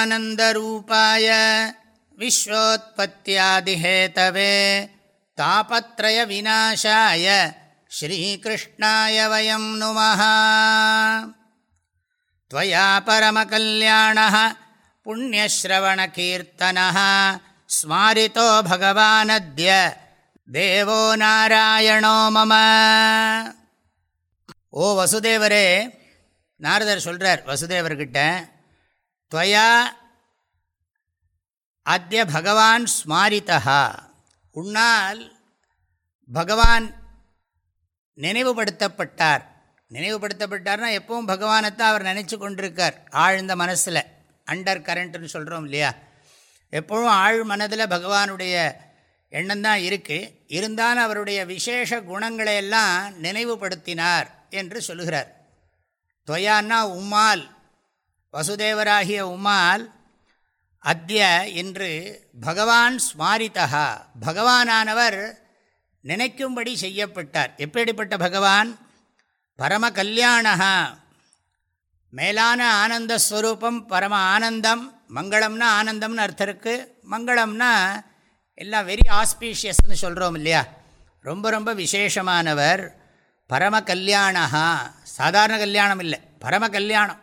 सच्चिदानन्दरूपाय विश्वोत्पत्त्यादिहेतवे तापत्रयविनाशाय श्रीकृष्णाय वयं नुमः त्वया परमकल्याणः पुण्यश्रवणकीर्तनः स्मारितो भगवानद्य देवो नारायणो मम ஓ வசுதேவரே நாரதர் சொல்கிறார் வசுதேவர்கிட்ட துவயா அத்திய பகவான் ஸ்மாரிதா. உன்னால் பகவான் நினைவுபடுத்தப்பட்டார். நினைவுபடுத்தப்பட்டார்னா எப்பவும் பகவானைத்தான் அவர் நினச்சி கொண்டிருக்கார் ஆழ்ந்த மனசில். அண்டர் கரண்ட்டுன்னு சொல்கிறோம் இல்லையா? எப்பவும் ஆழ் மனதில் பகவானுடைய எண்ணம் தான் இருக்குது இருந்தாலும் அவருடைய விசேஷ குணங்களை எல்லாம் நினைவுபடுத்தினார் என்று சொல்லுகிறார். தொயான்னா உம்மால் வசுதேவராகிய உமால் அத்திய இன்று பகவான் ஸ்மாரிதா பகவானானவர் நினைக்கும்படி செய்யப்பட்டார். எப்படிப்பட்ட பகவான்? பரம கல்யாணா மேலான ஆனந்த ஸ்வரூபம் பரம ஆனந்தம் மங்களம்னா ஆனந்தம்னு அர்த்தம் இருக்குது மங்களம்னா எல்லாம் வெரி ஆஸ்பீஷியஸ்ன்னு சொல்கிறோம் இல்லையா? ரொம்ப ரொம்ப விசேஷமானவர் பரம கல்யாணா சாதாரண கல்யாணம் இல்லை பரம கல்யாணம்.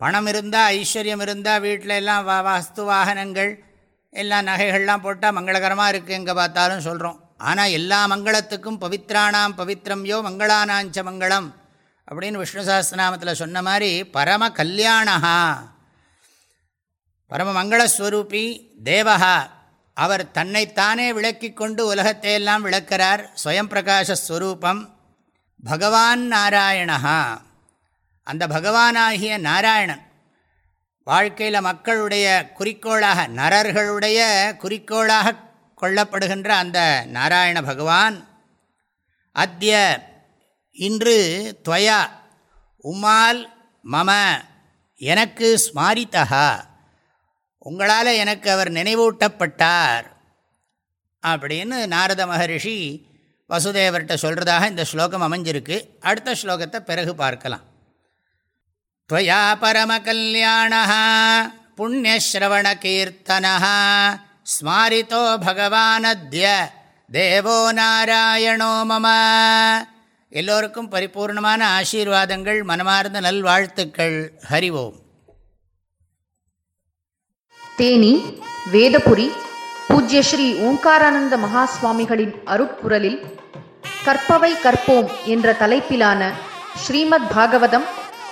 பணம் இருந்தால் ஐஸ்வர்யம் இருந்தால் வீட்டில் எல்லாம் வா வஸ்து வாகனங்கள் எல்லாம் நகைகள்லாம் போட்டால் மங்களகரமாக இருக்குது எங்கே பார்த்தாலும் சொல்கிறோம் ஆனால் எல்லா மங்களத்துக்கும் பவித்ராணாம் பவித்ரம்யோ மங்களானாஞ்ச மங்களம் அப்படின்னு விஷ்ணு சாஸ்திரநாமத்தில் சொன்ன மாதிரி பரம கல்யாணா பரம மங்களஸ்வரூபி தேவஹா. அவர் தன்னைத்தானே விளக்கி கொண்டு உலகத்தையெல்லாம் விளக்கிறார். ஸ்வயம் பிரகாஷஸ்வரூபம் பகவான் நாராயணா அந்த பகவானாகிய நாராயணன் வாழ்க்கையில் மக்களுடைய குறிக்கோளாக நரர்களுடைய குறிக்கோளாக கொள்ளப்படுகின்ற அந்த நாராயண பகவான் அத்திய இன்று துவயா உம்மால் மம எனக்கு ஸ்மாரித்தகா உங்களால் எனக்கு அவர் நினைவூட்டப்பட்டார் அப்படின்னு நாரத மகரிஷி வசுதேவர்கிட்ட சொல்கிறதாக இந்த ஸ்லோகம் அமைஞ்சிருக்கு. அடுத்த ஸ்லோகத்தை பிறகு பார்க்கலாம். त्वया परमकल्याणः पुण्यश्रवणकीर्तनः स्मारितो भगवानद्य தேவோ நாராயணோ மம எல்லோருக்கும் பரிபூர்ணமான ஆசீர்வாதங்கள் மனமார்ந்த நல்வாழ்த்துக்கள் ஹரிவோம் தேனி வேதபுரி பூஜ்ய ஸ்ரீ ஓங்காரானந்த மகாஸ்வாமிகளின் அருட்குரலில் கற்பவை கற்போம் என்ற தலைப்பிலான ஸ்ரீமத் பாகவதம்